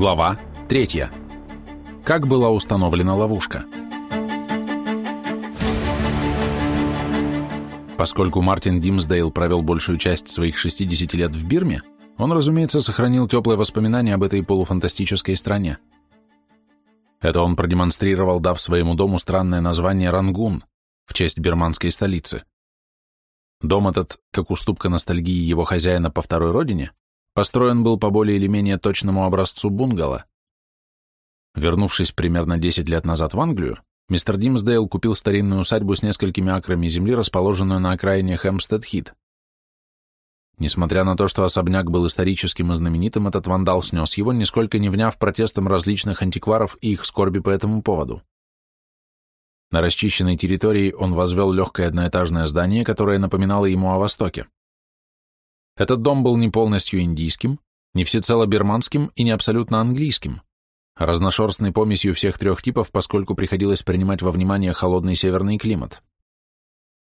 Глава 3. Как была установлена ловушка? Поскольку Мартин Димсдейл провел большую часть своих 60 лет в Бирме, он, разумеется, сохранил теплые воспоминания об этой полуфантастической стране. Это он продемонстрировал, дав своему дому странное название Рангун в честь бирманской столицы. Дом этот, как уступка ностальгии его хозяина по второй родине, построен был по более или менее точному образцу бунгало. Вернувшись примерно 10 лет назад в Англию, мистер Димсдейл купил старинную усадьбу с несколькими акрами земли, расположенную на окраине Хэмпстед-Хит. Несмотря на то, что особняк был историческим и знаменитым, этот вандал снес его, нисколько не вняв протестам различных антикваров и их скорби по этому поводу. На расчищенной территории он возвел легкое одноэтажное здание, которое напоминало ему о Востоке. Этот дом был не полностью индийским, не всецело бирманским и не абсолютно английским, а разношерстной помесью всех трех типов, поскольку приходилось принимать во внимание холодный северный климат.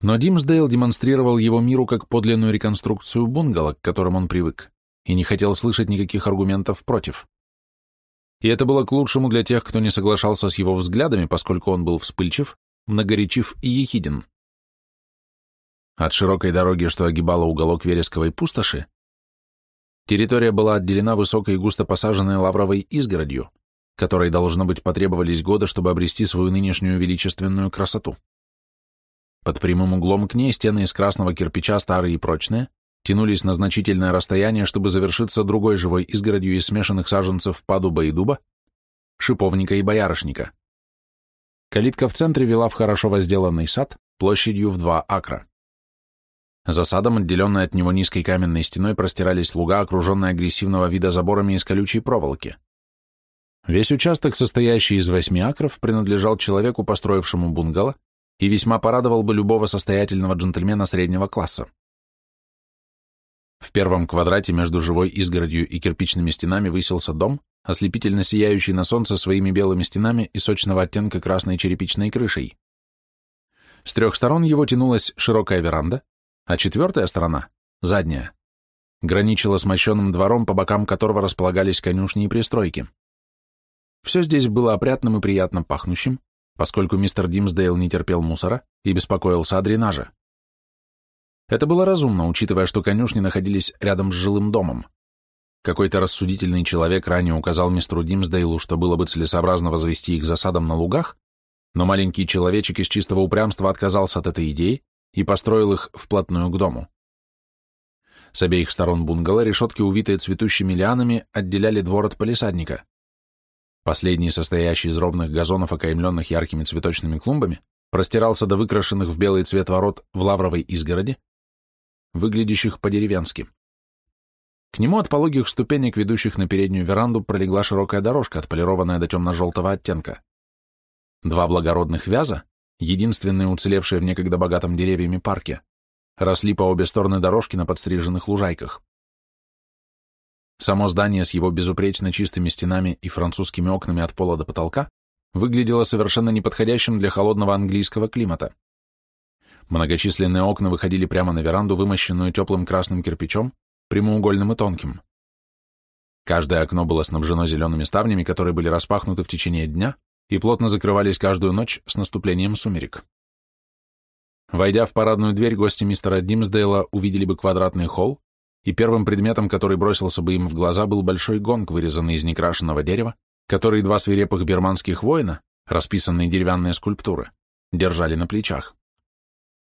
Но Димсдейл демонстрировал его миру как подлинную реконструкцию бунгало, к которым он привык, и не хотел слышать никаких аргументов против. И это было к лучшему для тех, кто не соглашался с его взглядами, поскольку он был вспыльчив, многоречив и ехиден. От широкой дороги, что огибала уголок вересковой пустоши, территория была отделена высокой и густо посаженной лавровой изгородью, которой, должно быть, потребовались годы, чтобы обрести свою нынешнюю величественную красоту. Под прямым углом к ней стены из красного кирпича, старые и прочные, тянулись на значительное расстояние, чтобы завершиться другой живой изгородью из смешанных саженцев падуба и дуба, шиповника и боярышника. Калитка в центре вела в хорошо возделанный сад площадью в два акра. За садом, отделенной от него низкой каменной стеной, простирались луга, окруженные агрессивного вида заборами из колючей проволоки. Весь участок, состоящий из восьми акров, принадлежал человеку, построившему бунгало, и весьма порадовал бы любого состоятельного джентльмена среднего класса. В первом квадрате между живой изгородью и кирпичными стенами высился дом, ослепительно сияющий на солнце своими белыми стенами и сочного оттенка красной черепичной крышей. С трех сторон его тянулась широкая веранда, а четвертая сторона, задняя, граничила с мощенным двором, по бокам которого располагались конюшни и пристройки. Все здесь было опрятным и приятно пахнущим, поскольку мистер Димсдейл не терпел мусора и беспокоился о дренаже. Это было разумно, учитывая, что конюшни находились рядом с жилым домом. Какой-то рассудительный человек ранее указал мистеру Димсдейлу, что было бы целесообразно возвести их засадом на лугах, но маленький человечек из чистого упрямства отказался от этой идеи и построил их вплотную к дому. С обеих сторон бунгало решетки, увитые цветущими лианами, отделяли двор от палисадника. Последний, состоящий из ровных газонов, окаймленных яркими цветочными клумбами, простирался до выкрашенных в белый цвет ворот в лавровой изгороди, выглядящих по-деревенски. К нему от пологих ступенек, ведущих на переднюю веранду, пролегла широкая дорожка, отполированная до темно-желтого оттенка. Два благородных вяза, единственные уцелевшие в некогда богатом деревьями парке, росли по обе стороны дорожки на подстриженных лужайках. Само здание с его безупречно чистыми стенами и французскими окнами от пола до потолка выглядело совершенно неподходящим для холодного английского климата. Многочисленные окна выходили прямо на веранду, вымощенную теплым красным кирпичом, прямоугольным и тонким. Каждое окно было снабжено зелеными ставнями, которые были распахнуты в течение дня и плотно закрывались каждую ночь с наступлением сумерек. Войдя в парадную дверь, гости мистера Димсдейла увидели бы квадратный холл, и первым предметом, который бросился бы им в глаза, был большой гонг, вырезанный из некрашенного дерева, который два свирепых бирманских воина, расписанные деревянные скульптуры, держали на плечах.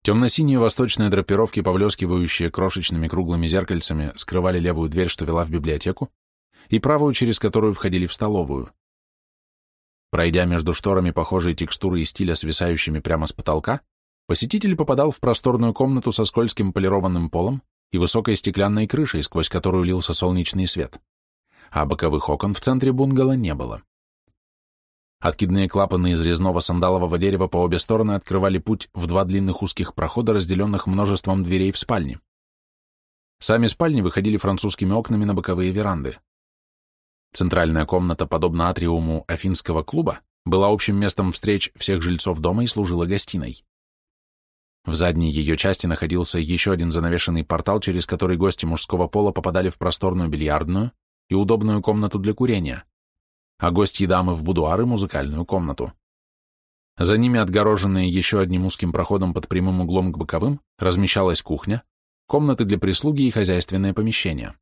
Темно-синие восточные драпировки, повлескивающие крошечными круглыми зеркальцами, скрывали левую дверь, что вела в библиотеку, и правую, через которую входили в столовую. Пройдя между шторами похожие текстуры и стиля, свисающими прямо с потолка, посетитель попадал в просторную комнату со скользким полированным полом и высокой стеклянной крышей, сквозь которую лился солнечный свет, а боковых окон в центре бунгало не было. Откидные клапаны из резного сандалового дерева по обе стороны открывали путь в два длинных узких прохода, разделенных множеством дверей в спальне. Сами спальни выходили французскими окнами на боковые веранды. Центральная комната, подобно атриуму афинского клуба, была общим местом встреч всех жильцов дома и служила гостиной. В задней ее части находился еще один занавешенный портал, через который гости мужского пола попадали в просторную бильярдную и удобную комнату для курения, а гостьи дамы в будуар и музыкальную комнату. За ними, отгороженные еще одним узким проходом под прямым углом к боковым, размещалась кухня, комнаты для прислуги и хозяйственные помещения.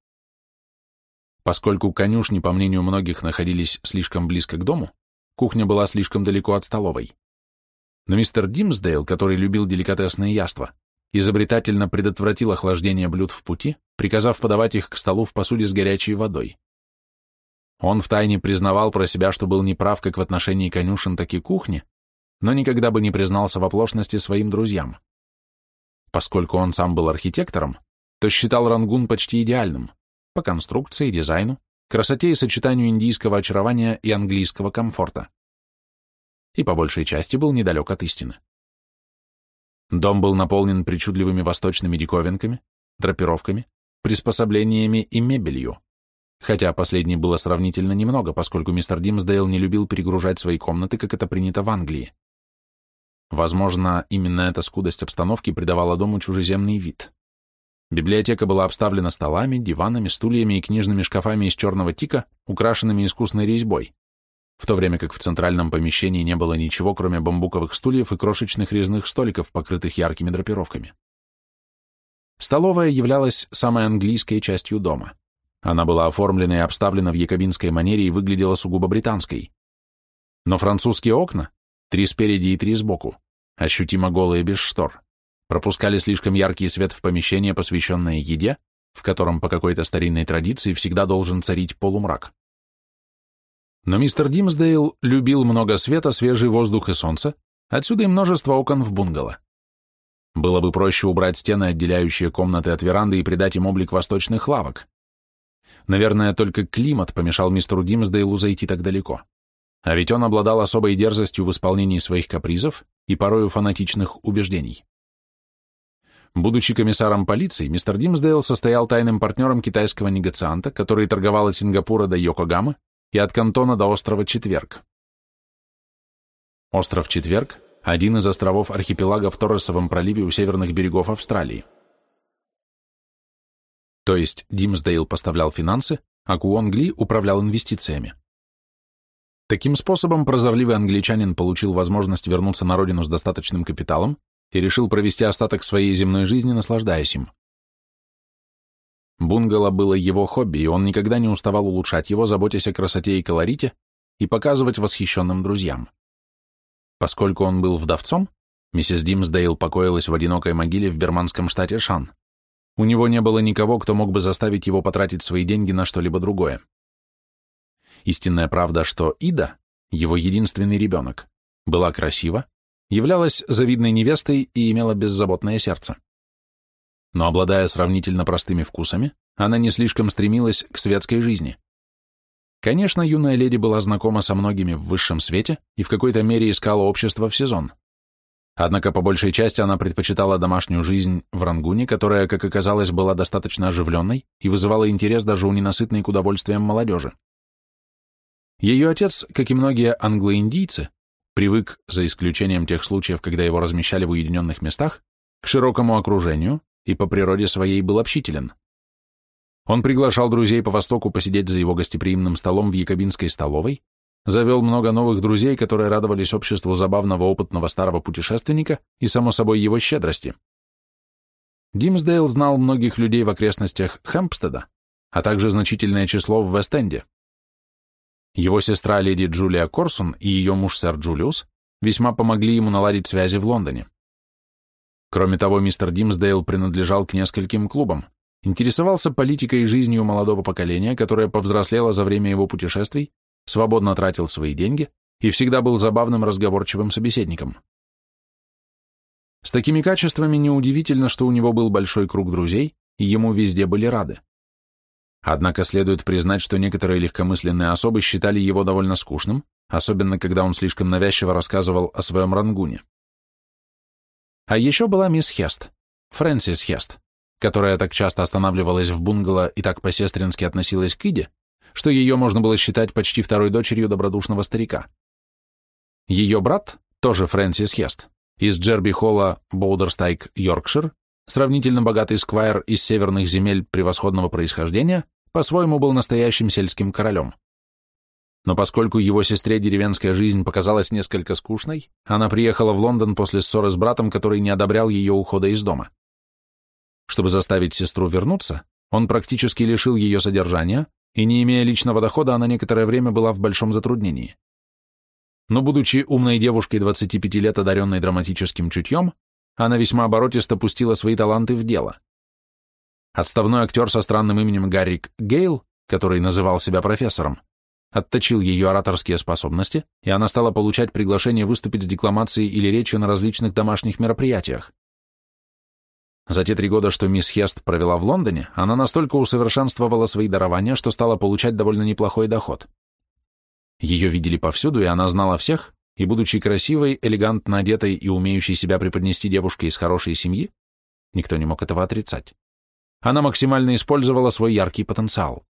Поскольку конюшни, по мнению многих, находились слишком близко к дому, кухня была слишком далеко от столовой. Но мистер Димсдейл, который любил деликатесные яства, изобретательно предотвратил охлаждение блюд в пути, приказав подавать их к столу в посуде с горячей водой. Он втайне признавал про себя, что был неправ как в отношении конюшен, так и кухни, но никогда бы не признался в оплошности своим друзьям. Поскольку он сам был архитектором, то считал Рангун почти идеальным по конструкции, дизайну, красоте и сочетанию индийского очарования и английского комфорта. И по большей части был недалек от истины. Дом был наполнен причудливыми восточными диковинками, драпировками, приспособлениями и мебелью, хотя последней было сравнительно немного, поскольку мистер Димсдейл не любил перегружать свои комнаты, как это принято в Англии. Возможно, именно эта скудость обстановки придавала дому чужеземный вид. Библиотека была обставлена столами, диванами, стульями и книжными шкафами из черного тика, украшенными искусной резьбой, в то время как в центральном помещении не было ничего, кроме бамбуковых стульев и крошечных резных столиков, покрытых яркими драпировками. Столовая являлась самой английской частью дома. Она была оформлена и обставлена в якобинской манере и выглядела сугубо британской. Но французские окна, три спереди и три сбоку, ощутимо голые без штор, пропускали слишком яркий свет в помещение, посвященное еде, в котором по какой-то старинной традиции всегда должен царить полумрак. Но мистер Димсдейл любил много света, свежий воздух и солнце, отсюда и множество окон в бунгало. Было бы проще убрать стены, отделяющие комнаты от веранды, и придать им облик восточных лавок. Наверное, только климат помешал мистеру Димсдейлу зайти так далеко. А ведь он обладал особой дерзостью в исполнении своих капризов и порою фанатичных убеждений. Будучи комиссаром полиции, мистер Димсдейл состоял тайным партнером китайского негацианта, который торговал от Сингапура до Йокогамы, и от Кантона до острова Четверг. Остров Четверг – один из островов архипелага в Торресовом проливе у северных берегов Австралии. То есть Димсдейл поставлял финансы, а Куонгли управлял инвестициями. Таким способом прозорливый англичанин получил возможность вернуться на родину с достаточным капиталом и решил провести остаток своей земной жизни, наслаждаясь им. Бунгало было его хобби, и он никогда не уставал улучшать его, заботясь о красоте и колорите, и показывать восхищенным друзьям. Поскольку он был вдовцом, миссис Димсдейл покоилась в одинокой могиле в берманском штате Шан. У него не было никого, кто мог бы заставить его потратить свои деньги на что-либо другое. Истинная правда, что Ида, его единственный ребенок, была красива, являлась завидной невестой и имела беззаботное сердце но, обладая сравнительно простыми вкусами, она не слишком стремилась к светской жизни. Конечно, юная леди была знакома со многими в высшем свете и в какой-то мере искала общество в сезон. Однако по большей части она предпочитала домашнюю жизнь в Рангуне, которая, как оказалось, была достаточно оживленной и вызывала интерес даже у ненасытной к удовольствиям молодежи. Ее отец, как и многие англоиндийцы, привык, за исключением тех случаев, когда его размещали в уединенных местах, к широкому окружению, и по природе своей был общителен. Он приглашал друзей по Востоку посидеть за его гостеприимным столом в Якобинской столовой, завел много новых друзей, которые радовались обществу забавного опытного старого путешественника и, само собой, его щедрости. Димсдейл знал многих людей в окрестностях Хэмпстеда, а также значительное число в Вест-Энде. Его сестра леди Джулия Корсон и ее муж сэр Джулиус весьма помогли ему наладить связи в Лондоне. Кроме того, мистер Димсдейл принадлежал к нескольким клубам, интересовался политикой и жизнью молодого поколения, которое повзрослело за время его путешествий, свободно тратил свои деньги и всегда был забавным разговорчивым собеседником. С такими качествами неудивительно, что у него был большой круг друзей, и ему везде были рады. Однако следует признать, что некоторые легкомысленные особы считали его довольно скучным, особенно когда он слишком навязчиво рассказывал о своем рангуне. А еще была мисс Хест, Фрэнсис Хест, которая так часто останавливалась в бунгало и так по-сестрински относилась к Иде, что ее можно было считать почти второй дочерью добродушного старика. Ее брат, тоже Фрэнсис Хест, из Джерби Холла, Боудерстайк, Йоркшир, сравнительно богатый сквайр из северных земель превосходного происхождения, по-своему был настоящим сельским королем. но поскольку его сестре деревенская жизнь показалась несколько скучной, она приехала в Лондон после ссоры с братом, который не одобрял ее ухода из дома. Чтобы заставить сестру вернуться, он практически лишил ее содержания, и, не имея личного дохода, она некоторое время была в большом затруднении. Но, будучи умной девушкой 25 лет, одаренной драматическим чутьем, она весьма оборотисто пустила свои таланты в дело. Отставной актер со странным именем Гаррик Гейл, который называл себя профессором, отточил ее ораторские способности, и она стала получать приглашение выступить с декламацией или речью на различных домашних мероприятиях. За те три года, что мисс Хест провела в Лондоне, она настолько усовершенствовала свои дарования, что стала получать довольно неплохой доход. Ее видели повсюду, и она знала всех, и, будучи красивой, элегантно одетой и умеющей себя преподнести девушкой из хорошей семьи, никто не мог этого отрицать, она максимально использовала свой яркий потенциал.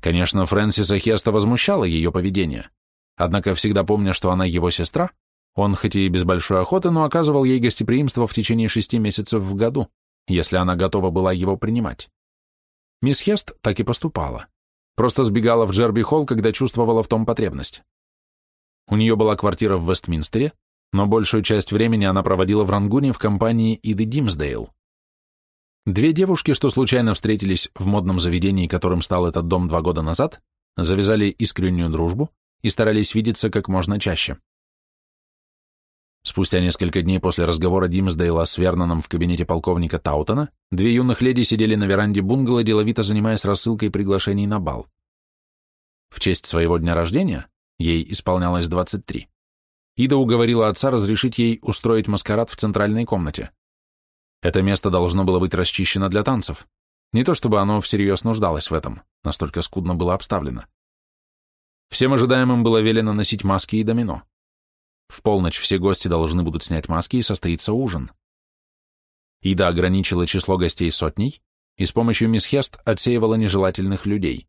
Конечно, Фрэнсиса Хеста возмущало ее поведение, однако, всегда помня, что она его сестра, он, хоть и без большой охоты, но оказывал ей гостеприимство в течение шести месяцев в году, если она готова была его принимать. Мисс Хест так и поступала. Просто сбегала в Джерби-холл, когда чувствовала в том потребность. У нее была квартира в Вестминстере, но большую часть времени она проводила в Рангуне в компании Иды Димсдейл. Две девушки, что случайно встретились в модном заведении, которым стал этот дом два года назад, завязали искреннюю дружбу и старались видеться как можно чаще. Спустя несколько дней после разговора Димсдейла с Верноном в кабинете полковника Таутона, две юных леди сидели на веранде бунгало, деловито занимаясь рассылкой приглашений на бал. В честь своего дня рождения, ей исполнялось 23, Ида уговорила отца разрешить ей устроить маскарад в центральной комнате. Это место должно было быть расчищено для танцев. Не то чтобы оно всерьез нуждалось в этом, настолько скудно было обставлено. Всем ожидаемым было велено носить маски и домино. В полночь все гости должны будут снять маски и состоится ужин. Ида ограничила число гостей сотней и с помощью мисс Хест отсеивала нежелательных людей.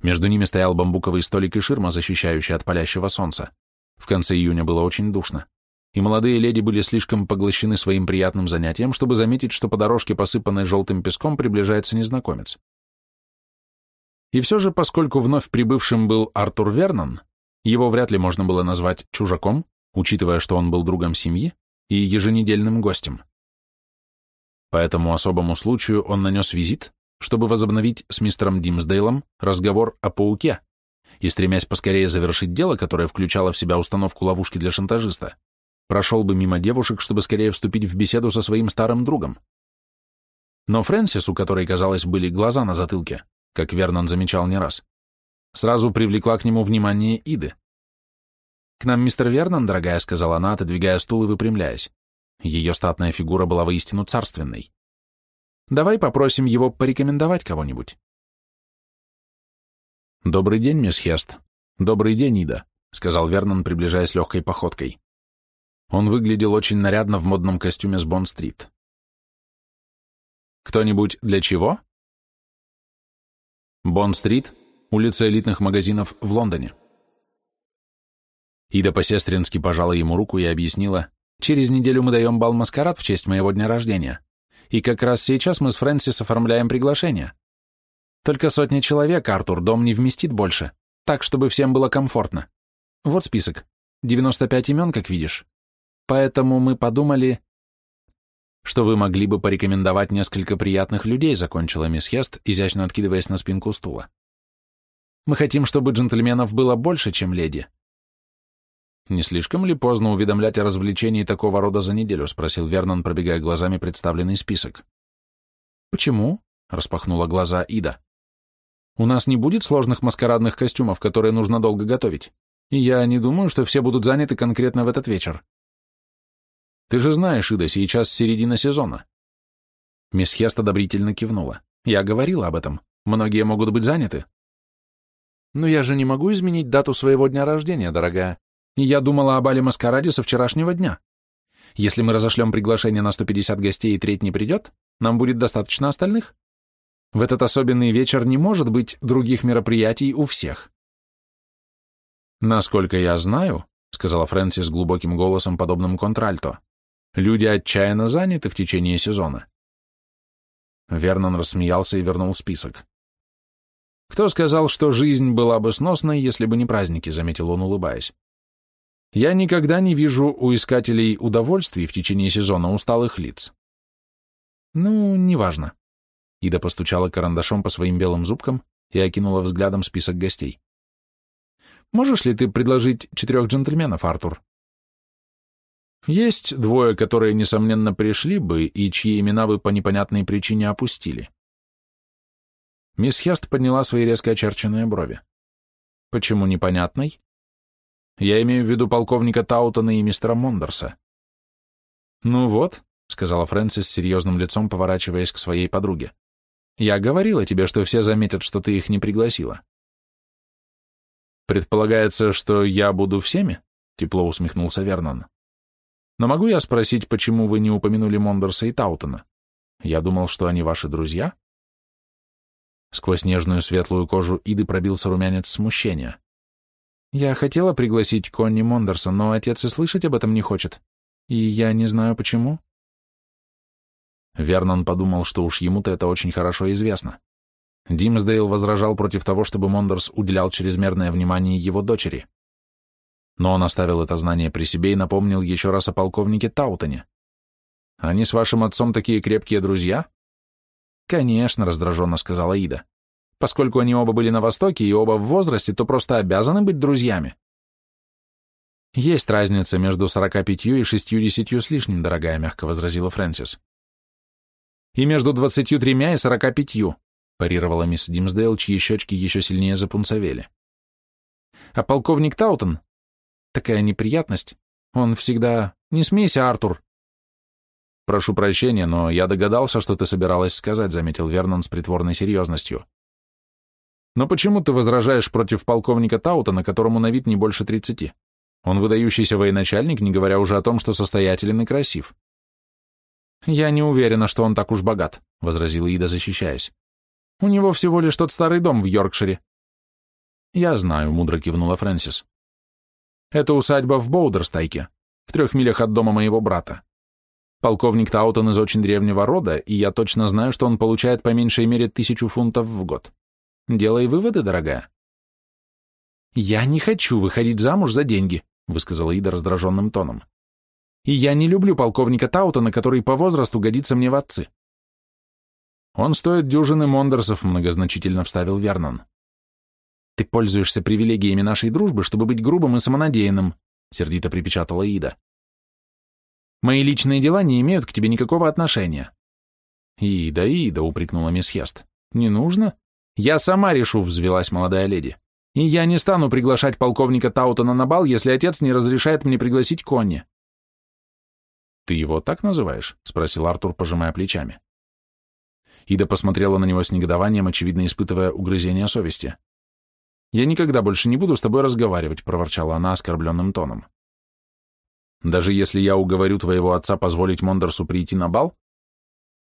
Между ними стоял бамбуковый столик и ширма, защищающая от палящего солнца. В конце июня было очень душно, и молодые леди были слишком поглощены своим приятным занятием, чтобы заметить, что по дорожке, посыпанной желтым песком, приближается незнакомец. И все же, поскольку вновь прибывшим был Артур Вернон, его вряд ли можно было назвать чужаком, учитывая, что он был другом семьи и еженедельным гостем. По этому особому случаю он нанес визит, чтобы возобновить с мистером Димсдейлом разговор о пауке и, стремясь поскорее завершить дело, которое включало в себя установку ловушки для шантажиста, прошел бы мимо девушек, чтобы скорее вступить в беседу со своим старым другом. Но Фрэнсис, у которой, казалось, были глаза на затылке, как Вернон замечал не раз, сразу привлекла к нему внимание Иды. «К нам мистер Вернон, дорогая», — сказала она, отодвигая стул и выпрямляясь. Ее статная фигура была воистину царственной. «Давай попросим его порекомендовать кого-нибудь». «Добрый день, мисс Хест. Добрый день, Ида», — сказал Вернон, приближаясь легкой походкой. Он выглядел очень нарядно в модном костюме с Бонд-стрит. «Кто-нибудь для чего?» Бонд-стрит улица элитных магазинов в Лондоне. Ида по-сестрински пожала ему руку и объяснила, «Через неделю мы даем бал-маскарад в честь моего дня рождения, и как раз сейчас мы с Фрэнсис оформляем приглашение. Только сотня человек, Артур, дом не вместит больше, так, чтобы всем было комфортно. Вот список, 95 имен, как видишь. Поэтому мы подумали, что вы могли бы порекомендовать несколько приятных людей, закончила мисс Хест, изящно откидываясь на спинку стула. Мы хотим, чтобы джентльменов было больше, чем леди. Не слишком ли поздно уведомлять о развлечении такого рода за неделю? спросил Вернон, пробегая глазами представленный список. Почему? распахнула глаза Ида. У нас не будет сложных маскарадных костюмов, которые нужно долго готовить. И я не думаю, что все будут заняты конкретно в этот вечер. Ты же знаешь, Ида, сейчас середина сезона. Мисс Хест одобрительно кивнула. Я говорила об этом. Многие могут быть заняты. Но я же не могу изменить дату своего дня рождения, дорогая. Я думала о бале-маскараде со вчерашнего дня. Если мы разошлем приглашение на 150 гостей и треть не придет, нам будет достаточно остальных. В этот особенный вечер не может быть других мероприятий у всех. Насколько я знаю, сказала Фрэнсис глубоким голосом, подобным контральто, люди отчаянно заняты в течение сезона. Вернон рассмеялся и вернул список. «Кто сказал, что жизнь была бы сносной, если бы не праздники?» — заметил он, улыбаясь. «Я никогда не вижу у искателей удовольствий в течение сезона усталых лиц». «Ну, неважно». Ида постучала карандашом по своим белым зубкам и окинула взглядом список гостей. «Можешь ли ты предложить четырех джентльменов, Артур?» «Есть двое, которые, несомненно, пришли бы и чьи имена вы по непонятной причине опустили». Мисс Хест подняла свои резко очерченные брови. «Почему непонятной?» «Я имею в виду полковника Таутона и мистера Мондерса». «Ну вот», — сказала Фрэнсис с серьезным лицом, поворачиваясь к своей подруге. «Я говорила тебе, что все заметят, что ты их не пригласила». «Предполагается, что я буду всеми?» — тепло усмехнулся Вернон. «Но могу я спросить, почему вы не упомянули Мондерса и Таутона? Я думал, что они ваши друзья?» Сквозь нежную светлую кожу Иды пробился румянец смущения. «Я хотела пригласить Конни Мондерса, но отец и слышать об этом не хочет. И я не знаю, почему». Вернон подумал, что уж ему-то это очень хорошо известно. Димсдейл возражал против того, чтобы Мондерс уделял чрезмерное внимание его дочери. Но он оставил это знание при себе и напомнил еще раз о полковнике Таутоне. «Они с вашим отцом такие крепкие друзья?» «Конечно», — раздраженно сказала Ида. «Поскольку они оба были на Востоке и оба в возрасте, то просто обязаны быть друзьями». «Есть разница между сорока пятью и шестьюдесятью с лишним, дорогая», — мягко возразила Фрэнсис. «И между двадцатью тремя и сорока пятью», — парировала мисс Димсдейл, чьи щечки еще сильнее запунцовели. «А полковник Таутон? Такая неприятность. Он всегда... Не смейся, Артур!» «Прошу прощения, но я догадался, что ты собиралась сказать», — заметил Вернон с притворной серьезностью. «Но почему ты возражаешь против полковника Таутона, которому на вид не больше тридцати? Он выдающийся военачальник, не говоря уже о том, что состоятелен и красив». «Я не уверена, что он так уж богат», — возразила Ида, защищаясь. «У него всего лишь тот старый дом в Йоркшире». «Я знаю», — мудро кивнула Фрэнсис. «Это усадьба в Боудерстайке, в трех милях от дома моего брата. Полковник Таутон из очень древнего рода, и я точно знаю, что он получает по меньшей мере тысячу фунтов в год. Делай выводы, дорогая. «Я не хочу выходить замуж за деньги», — высказала Ида раздраженным тоном. «И я не люблю полковника Таутона, который по возрасту годится мне в отцы». «Он стоит дюжины мондерсов», — многозначительно вставил Вернон. «Ты пользуешься привилегиями нашей дружбы, чтобы быть грубым и самонадеянным», — сердито припечатала Ида. Мои личные дела не имеют к тебе никакого отношения». «Ида, Ида», — упрекнула мисс Хест. «Не нужно? Я сама решу», — взвелась молодая леди. «И я не стану приглашать полковника Таутона на бал, если отец не разрешает мне пригласить Конни». «Ты его так называешь?» — спросил Артур, пожимая плечами. Ида посмотрела на него с негодованием, очевидно испытывая угрызение совести. «Я никогда больше не буду с тобой разговаривать», — проворчала она оскорбленным тоном. Даже если я уговорю твоего отца позволить Мондерсу прийти на бал?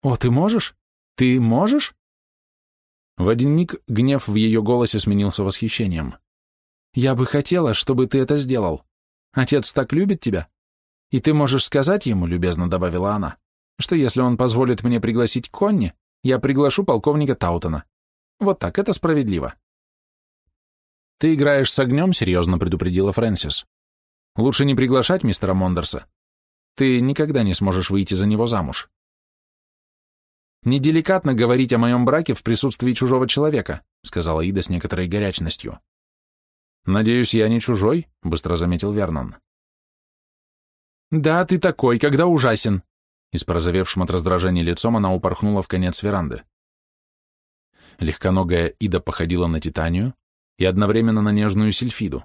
О, ты можешь? Ты можешь? В один миг гнев в ее голосе сменился восхищением. Я бы хотела, чтобы ты это сделал. Отец так любит тебя. И ты можешь сказать ему, любезно добавила она, что если он позволит мне пригласить Конни, я приглашу полковника Таутона. Вот так, это справедливо. Ты играешь с огнем, серьезно предупредила Фрэнсис. Лучше не приглашать мистера Мондерса. Ты никогда не сможешь выйти за него замуж. «Неделикатно говорить о моем браке в присутствии чужого человека», сказала Ида с некоторой горячностью. «Надеюсь, я не чужой», — быстро заметил Вернон. «Да, ты такой, когда ужасен», и с порозовевшим от раздражения лицом она упорхнула в конец веранды. Легконогая Ида походила на Титанию и одновременно на нежную Сильфиду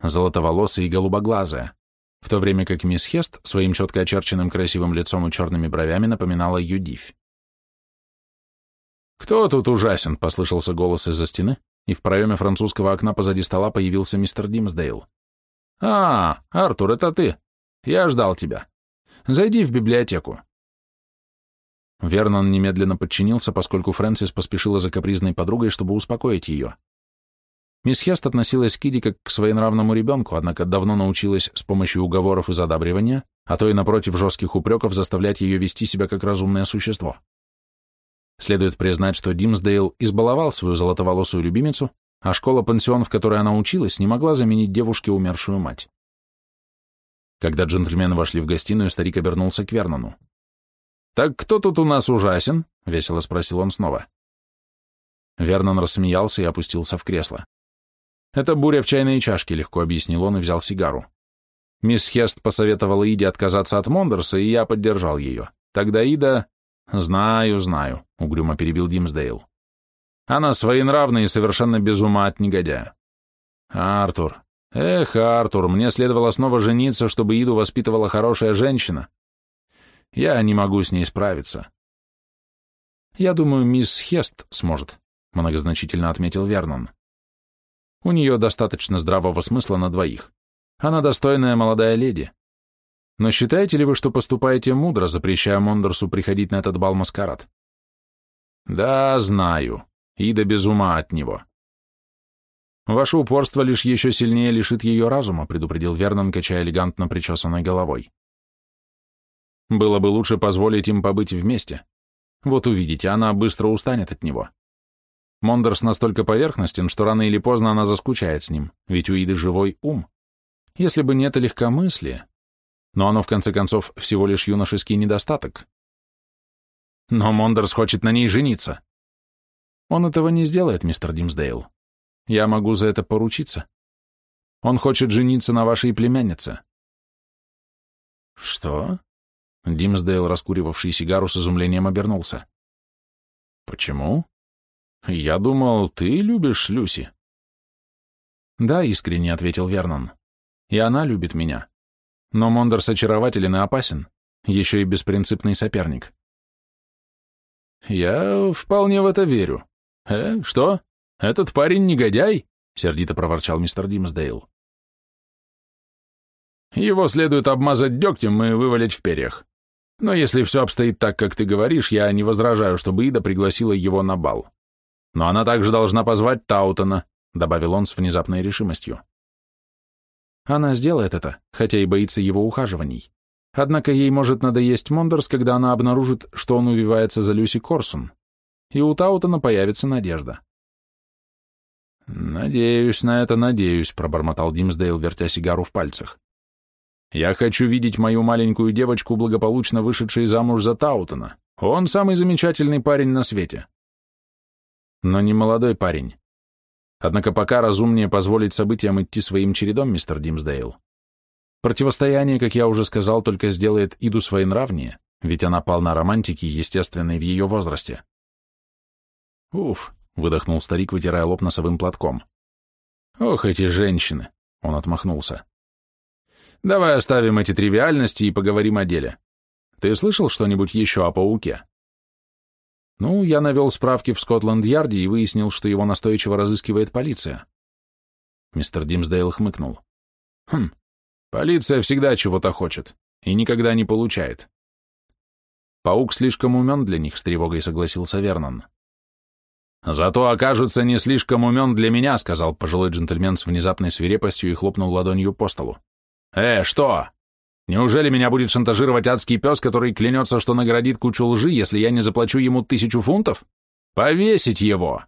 золотоволосая и голубоглазая, в то время как мисс Хест своим четко очерченным красивым лицом и черными бровями напоминала Юдивь. «Кто тут ужасен?» — послышался голос из-за стены, и в проеме французского окна позади стола появился мистер Димсдейл. «А, Артур, это ты. Я ждал тебя. Зайди в библиотеку». Вернон немедленно подчинился, поскольку Фрэнсис поспешила за капризной подругой, чтобы успокоить ее. Мисс Хест относилась к Киди как к своенравному ребенку, однако давно научилась с помощью уговоров и задабривания, а то и напротив жестких упреков заставлять ее вести себя как разумное существо. Следует признать, что Димсдейл избаловал свою золотоволосую любимицу, а школа-пансион, в которой она училась, не могла заменить девушке умершую мать. Когда джентльмены вошли в гостиную, старик обернулся к Вернону. «Так кто тут у нас ужасен?» — весело спросил он снова. Вернон рассмеялся и опустился в кресло. «Это буря в чайной чашке», — легко объяснил он и взял сигару. Мисс Хест посоветовала Иде отказаться от Мондерса, и я поддержал ее. Тогда Ида... «Знаю, знаю», — угрюмо перебил Димсдейл. «Она своенравна и совершенно без ума от негодяя». «Артур, эх, Артур, мне следовало снова жениться, чтобы Иду воспитывала хорошая женщина. Я не могу с ней справиться». «Я думаю, мисс Хест сможет», — многозначительно отметил Вернон. «У нее достаточно здравого смысла на двоих. Она достойная молодая леди. Но считаете ли вы, что поступаете мудро, запрещая Мондорсу приходить на этот бал-маскарад? Да, знаю. Ида без ума от него. Ваше упорство лишь еще сильнее лишит ее разума, предупредил Вернон, качая элегантно причесанной головой. Было бы лучше позволить им побыть вместе. Вот увидите, она быстро устанет от него. Мондорс настолько поверхностен, что рано или поздно она заскучает с ним, ведь у Иды живой ум. Если бы не это легкомыслие, но оно, в конце концов, всего лишь юношеский недостаток. Но Мондерс хочет на ней жениться. Он этого не сделает, мистер Димсдейл. Я могу за это поручиться. Он хочет жениться на вашей племяннице. Что? Димсдейл, раскуривавший сигару, с изумлением обернулся. Почему? Я думал, ты любишь Люси. Да, искренне ответил Вернон. И она любит меня. Но Мондерс очарователен и опасен, еще и беспринципный соперник. «Я вполне в это верю. Э, что? Этот парень негодяй?» — сердито проворчал мистер Димсдейл. «Его следует обмазать дегтем и вывалить в перьях. Но если все обстоит так, как ты говоришь, я не возражаю, чтобы Ида пригласила его на бал. Но она также должна позвать Таутона», — добавил он с внезапной решимостью. Она сделает это, хотя и боится его ухаживаний. Однако ей может надоесть Мондерс, когда она обнаружит, что он увивается за Люси Корсун. И у Таутона появится надежда. «Надеюсь на это, надеюсь», — пробормотал Димсдейл, вертя сигару в пальцах. «Я хочу видеть мою маленькую девочку, благополучно вышедшей замуж за Таутона. Он самый замечательный парень на свете». «Но не молодой парень. Однако пока разумнее позволить событиям идти своим чередом, мистер Димсдейл. Противостояние, как я уже сказал, только сделает Иду своенравнее, ведь она полна романтики, естественной в ее возрасте. «Уф», — выдохнул старик, вытирая лоб носовым платком. «Ох, эти женщины!» — он отмахнулся. «Давай оставим эти тривиальности и поговорим о деле. Ты слышал что-нибудь еще о пауке?» Ну, я навел справки в Скотланд-Ярде и выяснил, что его настойчиво разыскивает полиция. Мистер Димсдейл хмыкнул. Хм, полиция всегда чего-то хочет и никогда не получает. Паук слишком умен для них, с тревогой согласился Вернон. «Зато окажется не слишком умен для меня», — сказал пожилой джентльмен с внезапной свирепостью и хлопнул ладонью по столу. «Э, что? Неужели меня будет шантажировать адский пес, который клянется, что наградит кучу лжи, если я не заплачу ему тысячу фунтов? Повесить его!»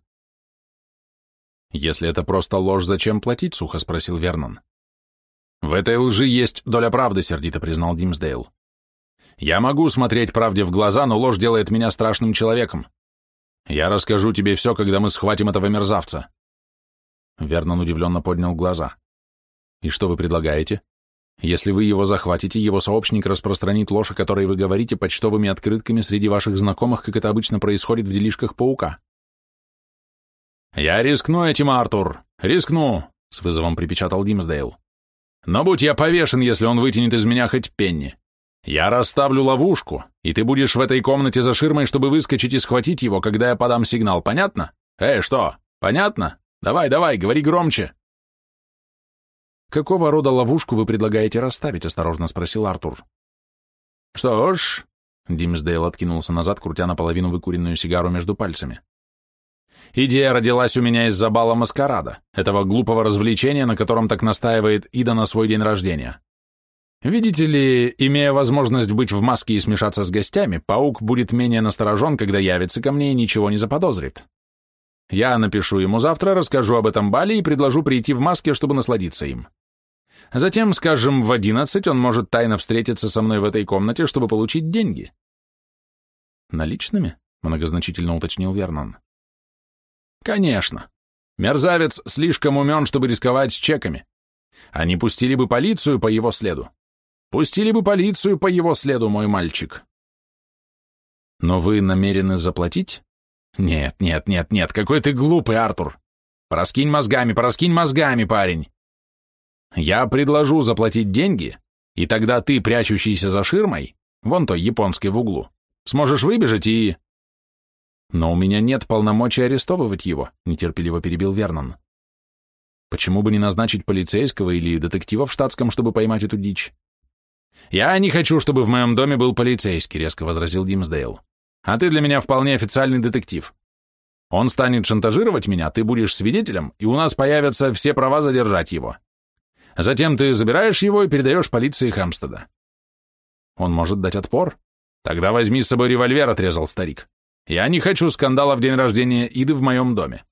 «Если это просто ложь, зачем платить?» — сухо спросил Вернон. «В этой лжи есть доля правды», — сердито признал Димсдейл. «Я могу смотреть правде в глаза, но ложь делает меня страшным человеком. Я расскажу тебе все, когда мы схватим этого мерзавца». Вернон удивленно поднял глаза. «И что вы предлагаете?» Если вы его захватите, его сообщник распространит ложь, о которой вы говорите, почтовыми открытками среди ваших знакомых, как это обычно происходит в делишках паука. «Я рискну этим, Артур, рискну», — с вызовом припечатал Димсдейл. «Но будь я повешен, если он вытянет из меня хоть пенни. Я расставлю ловушку, и ты будешь в этой комнате за ширмой, чтобы выскочить и схватить его, когда я подам сигнал, понятно? Эй, что, понятно? Давай, давай, говори громче». «Какого рода ловушку вы предлагаете расставить?» — осторожно спросил Артур. «Что ж...» — Димсдейл откинулся назад, крутя наполовину выкуренную сигару между пальцами. «Идея родилась у меня из-за бала маскарада, этого глупого развлечения, на котором так настаивает Ида на свой день рождения. Видите ли, имея возможность быть в маске и смешаться с гостями, паук будет менее насторожен, когда явится ко мне и ничего не заподозрит. Я напишу ему завтра, расскажу об этом бале и предложу прийти в маске, чтобы насладиться им. Затем, скажем, в одиннадцать он может тайно встретиться со мной в этой комнате, чтобы получить деньги. Наличными? Многозначительно уточнил Вернон. Конечно. Мерзавец слишком умен, чтобы рисковать с чеками. Они пустили бы полицию по его следу. Пустили бы полицию по его следу, мой мальчик. Но вы намерены заплатить? Нет, нет, нет, нет, какой ты глупый, Артур. Пораскинь мозгами, пораскинь мозгами, парень. Я предложу заплатить деньги, и тогда ты, прячущийся за ширмой, вон той японской в углу, сможешь выбежать и... Но у меня нет полномочий арестовывать его, нетерпеливо перебил Вернон. Почему бы не назначить полицейского или детектива в штатском, чтобы поймать эту дичь? «Я не хочу, чтобы в моем доме был полицейский», — резко возразил Димсдейл. «А ты для меня вполне официальный детектив. Он станет шантажировать меня, ты будешь свидетелем, и у нас появятся все права задержать его. Затем ты забираешь его и передаешь полиции Хэмстеда». «Он может дать отпор?» «Тогда возьми с собой револьвер», — отрезал старик. «Я не хочу скандала в день рождения Иды в моем доме».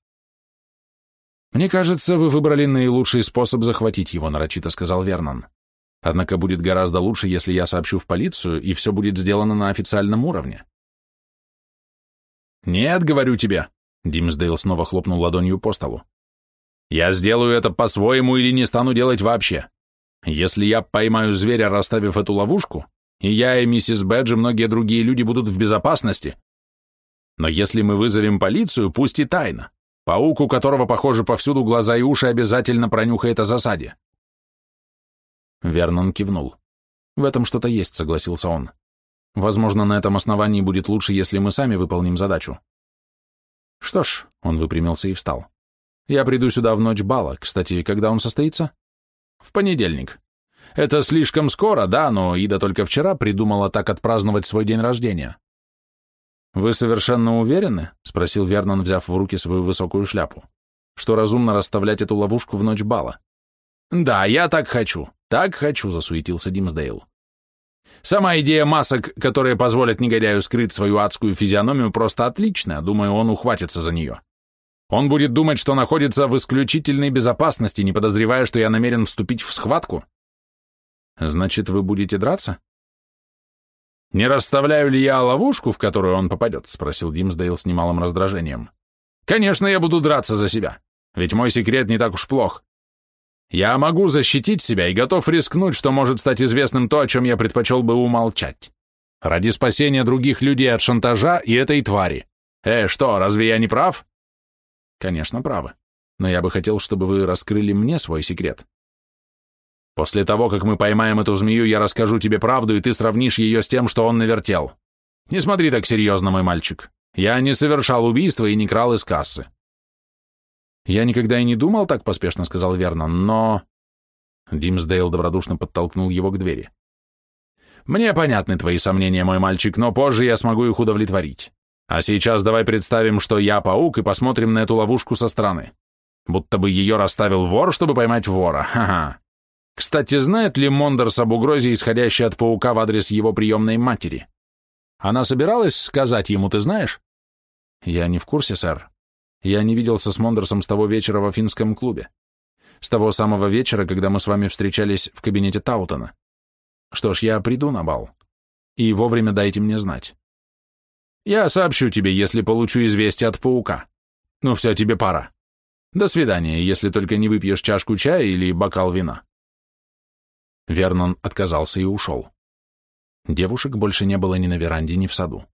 «Мне кажется, вы выбрали наилучший способ захватить его», — нарочито сказал Вернон. Однако будет гораздо лучше, если я сообщу в полицию, и все будет сделано на официальном уровне. «Нет, говорю тебе», — Димсдейл снова хлопнул ладонью по столу. «Я сделаю это по-своему или не стану делать вообще. Если я поймаю зверя, расставив эту ловушку, и я, и миссис Бэдж, и многие другие люди будут в безопасности. Но если мы вызовем полицию, пусть и тайно, паук, у которого, похоже, повсюду глаза и уши, обязательно пронюхает о засаде. Вернон кивнул. «В этом что-то есть», — согласился он. «Возможно, на этом основании будет лучше, если мы сами выполним задачу». «Что ж», — он выпрямился и встал. «Я приду сюда в ночь бала. Кстати, когда он состоится?» «В понедельник. Это слишком скоро, да, но Ида только вчера придумала так отпраздновать свой день рождения». «Вы совершенно уверены?» — спросил Вернон, взяв в руки свою высокую шляпу. «Что разумно расставлять эту ловушку в ночь бала?» «Да, я так хочу. Так хочу», — засуетился Димсдейл. «Сама идея масок, которые позволят негодяю скрыть свою адскую физиономию, просто отличная. Думаю, он ухватится за нее. Он будет думать, что находится в исключительной безопасности, не подозревая, что я намерен вступить в схватку». «Значит, вы будете драться?» «Не расставляю ли я ловушку, в которую он попадет?» — спросил Димсдейл с немалым раздражением. «Конечно, я буду драться за себя, ведь мой секрет не так уж плох. Я могу защитить себя и готов рискнуть, что может стать известным то, о чем я предпочел бы умолчать. Ради спасения других людей от шантажа и этой твари. Э, что, разве я не прав? Конечно, правы. Но я бы хотел, чтобы вы раскрыли мне свой секрет. После того, как мы поймаем эту змею, я расскажу тебе правду, и ты сравнишь ее с тем, что он навертел. Не смотри так серьезно, мой мальчик. Я не совершал убийства и не крал из кассы. «Я никогда и не думал так», — поспешно сказал Вернон, «но...» Димсдейл добродушно подтолкнул его к двери. «Мне понятны твои сомнения, мой мальчик, но позже я смогу их удовлетворить. А сейчас давай представим, что я паук, и посмотрим на эту ловушку со стороны. Будто бы ее расставил вор, чтобы поймать вора. Ха-ха. Кстати, знает ли Мондерс об угрозе, исходящей от паука в адрес его приемной матери? Она собиралась сказать ему, ты знаешь?» «Я не в курсе, сэр. Я не виделся с Мондерсом с того вечера в Афинском клубе. С того самого вечера, когда мы с вами встречались в кабинете Таутона. Что ж, я приду на бал. И вовремя дайте мне знать. Я сообщу тебе, если получу известие от паука. Ну все, тебе пора. До свидания, если только не выпьешь чашку чая или бокал вина. Вернон отказался и ушел. Девушек больше не было ни на веранде, ни в саду.